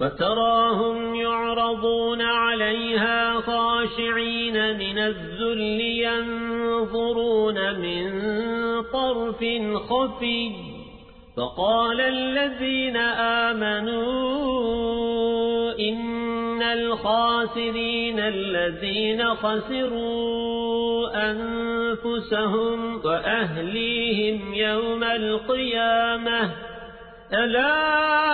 وتراهم يعرضون عليها خاشعين من الذل ينظرون من طرف خفي فقال الذين آمنوا إن الخاسرين الذين خسروا أنفسهم وأهليهم يوم القيامة ألا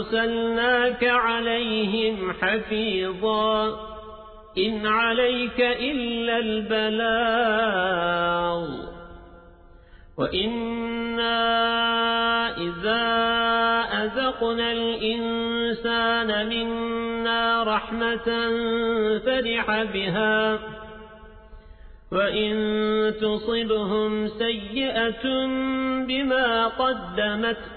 أرسلناك عليهم حفيظا. إن عليك إلا البلاغ. وإنا إذا أذقنا الإنسان منا رحمة فرح بها. وإن تصبهم سيئة بما قدمت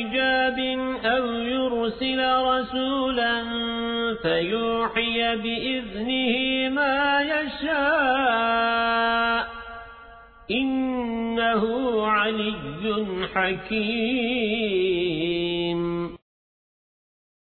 حجاب أو يرسل رسولا فيوحي بإذنه ما يشاء إنه علي حكيم